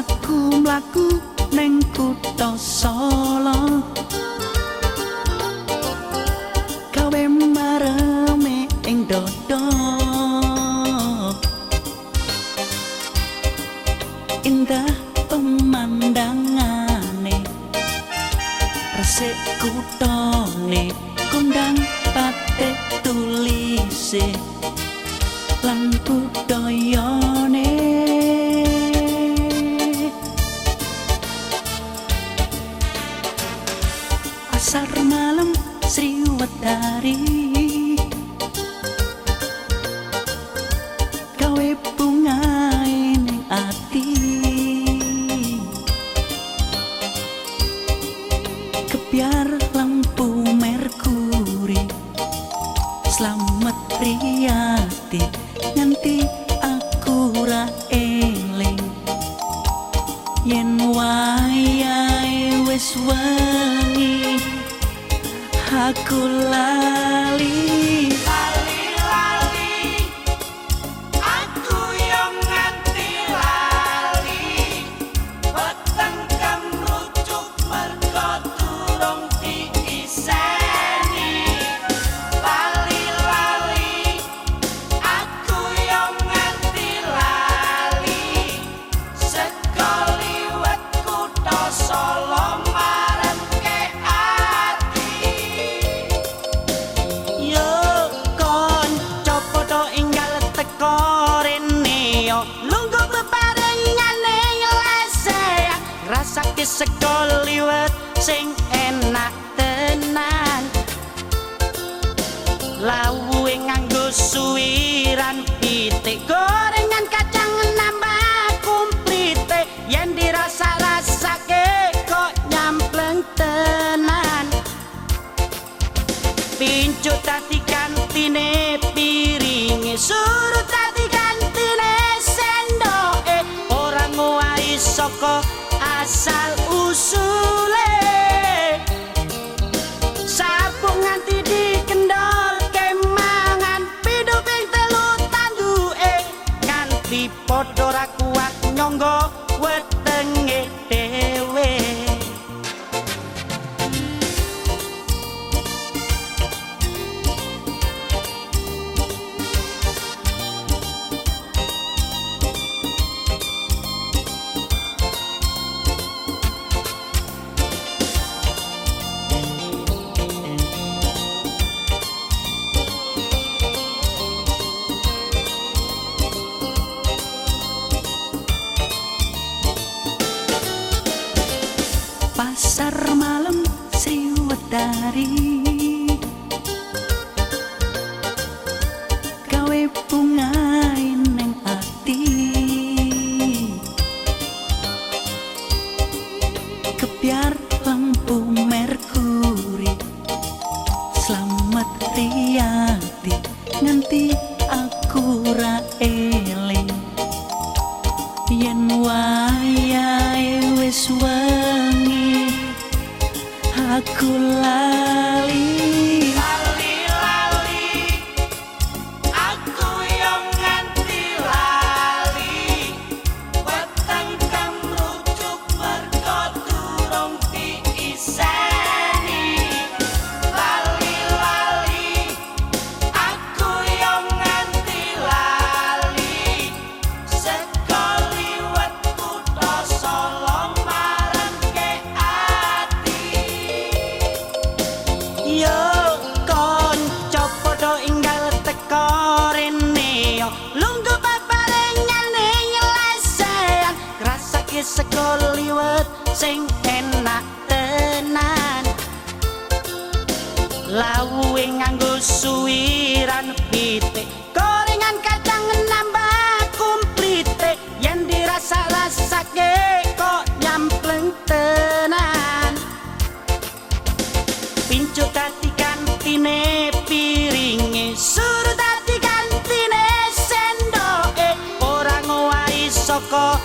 mlaku-mlaku ning kutha Solo. Gawe mareme ing dodo indah pemandangane resik kutone kondang pate tulise. Lan budayane pasar malam Sriwedari gawe bunga ning ati. Kebiar lampu merkuri selamat riyati nganti aku ra eling. Yen wayahe wis aku lali rasake sekoliwet sing enak tenan. Lawuhe nganggo suwiran pitik gorengan kacang nambah kumplite. Yen dirasa-rasake kok nyampleng tenan. Pincu tadi kantine piringe surut tadi kantine sendoke. Orang ngowahi saka asal usule. Sabung nganti dikendor kemangan pidu ping telu tanduke. Nganti padha ra kuat nyangga pasar malam Sriwedari gawe bunga ning ati. Kebiar lampu merkuri. Selamat riyati nganti aku ra aku lali sing enak tenan. Lawuhe nganggo suwiran pitik gorengan kacang nambah kumplite yen dirasa-rasake kok nyampleng tenan. Pincu tadi kantine piringe Suruh tadi kantine sendoke. Orang ngowahi saka